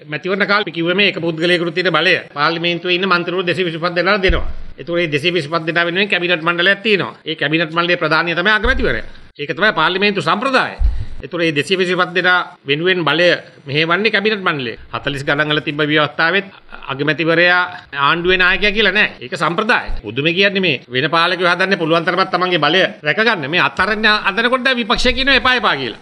මැතිවරණ කාලේ කිව්වේ මේ එක පුද්ගලයෙකුට තියෙන බලය පාර්ලිමේන්තුවේ ඉන්න මන්ත්‍රීවරු 225 දෙනාට දෙනවා. ඒතකොට මේ 225 දෙනා වෙනුවෙන් කැබිනට් මණ්ඩලයක් තියෙනවා. ඒ කැබිනට් මණ්ඩලයේ ප්‍රධානිය තමයි අගමැතිවරයා. ඒක තමයි පාර්ලිමේන්තු සම්ප්‍රදාය. ඒතකොට මේ 225 දෙනා වෙනුවෙන් බලය මෙහෙවන්නේ කැබිනට් මණ්ඩලය. 40 ගණන් වල තිබ්බ ව්‍යවස්ථාවෙත් අගමැතිවරයා ආණ්ඩුවේ නායකයා කියලා නෑ. ඒක සම්ප්‍රදාය. පුදුමේ කියන්නේ මේ වෙන පාලකයෝ හදන්නේ පුළුවන් තරමක් තමන්ගේ බලය රැකගන්න. මේ අත්හරින්න අදනකොට විපක්ෂය කියනවා එපා එපා කියලා.